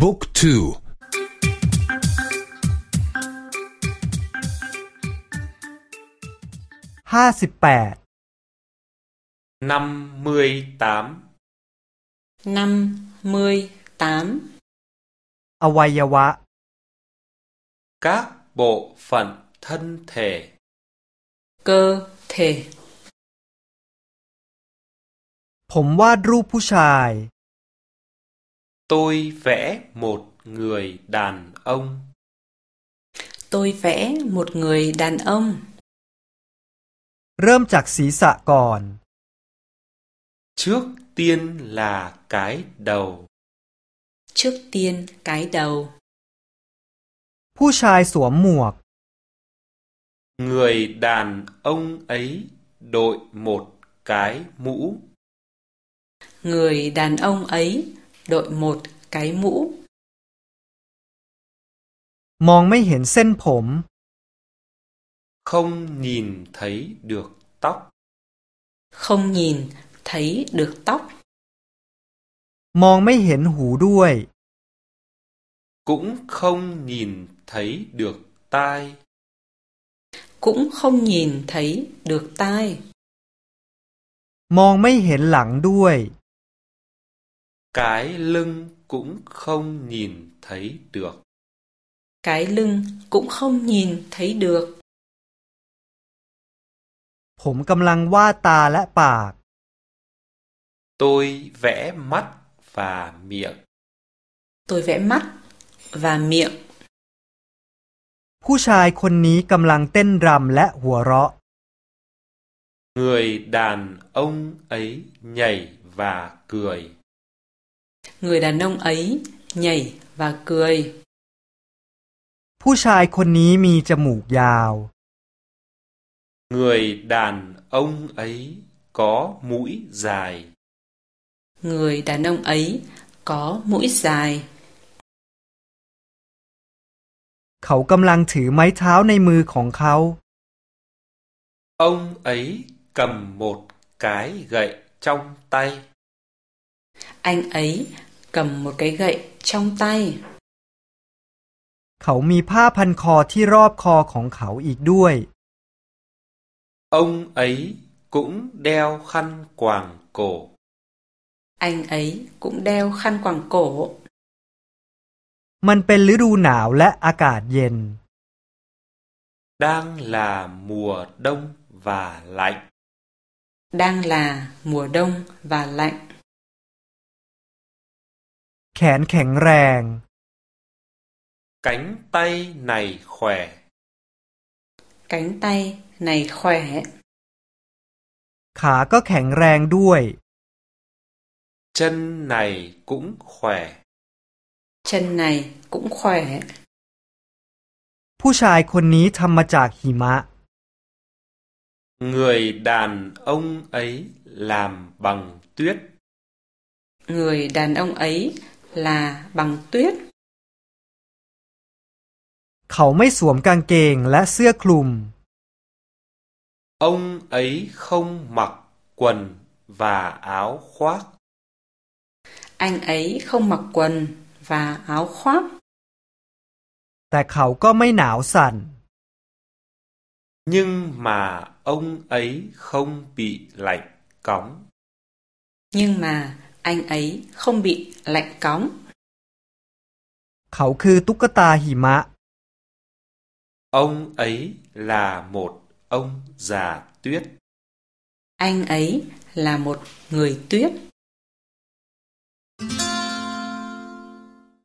บุ๊กทูห้าสิบแปด năm mươi tám năm mươi tám อวัยวะ các bộ phận thân thể cơ thể ผมวาดรูปผู้ชาย tôi vẽ một người đàn ông tôi vẽ một người đàn ông เริ่มจากศีรษะก่อน trước tiên là cái đầu trước tiên cái đầu ผู้ชายสวมหมวก người đàn ông ấy đội một cái mũ người đàn ông ấy đội một cái mũ มองไม่เห็นเส้นผม không nhìn thấy được tóc không nhìn thấy được tóc มองไม่เห็นหูด้วย cũng không nhìn thấy được tai cũng không nhìn thấy được tai มองไม่เห็นหลังด้วย cái lưng cũng không nhìn thấy được cái lưng cũng không nhìn thấy được ผมกำลังวาดตาและปาก tôi vẽ mắt và miệng tôi vẽ mắt và miệng ผู้ชายคนนี้กำลังเต้นรำและหัวเราะ người đàn ông ấy nhảy và cười người đàn ông ấy nhảy và cười ผู้ชายคนนี้มีจมูกยาว người đàn ông ấy có mũi dài người đàn ông ấy có mũi dài เขากำลังถือไม้เท้าในมือของเขา ông ấy cầm một cái gậy trong tay anh ấy cầm một cái gậy trong tay เขามีผ้าพันคอที่รอบคอของเขาอีกด้วย ông ấy cũng đeo khăn quàng cổ anh ấy cũng đeo khăn quàng cổ มันเป็นฤดูหนาวและอากาศเย็น đang là mùa đông và lạnh đang là mùa đông và lạnh แข นแข็งแรง cánh tay này khỏe cánh tay này khỏe ขาก็แข็งแรงด้วย chân này cũng khỏe chân này cũng khỏe ผู้ชายคนนี้ทำมาจากหิมะ người đàn ông ấy làm bằng tuyết người đàn ông ấy là bằng tuyết เขาไม่สวมกางเกงและเสื้อคลุม ông ấy không mặc quần và áo khoác anh ấy không mặc quần và áo khoác แต่เขาก็ไม่หนาวสั่น nhưng mà ông ấy không bị lạnh cóng nhưng mà anh ấy không bị lạnh cóng เขาคือตุ๊กตาหิมะ ông ấy là một ông già tuyết anh ấy là một người tuyết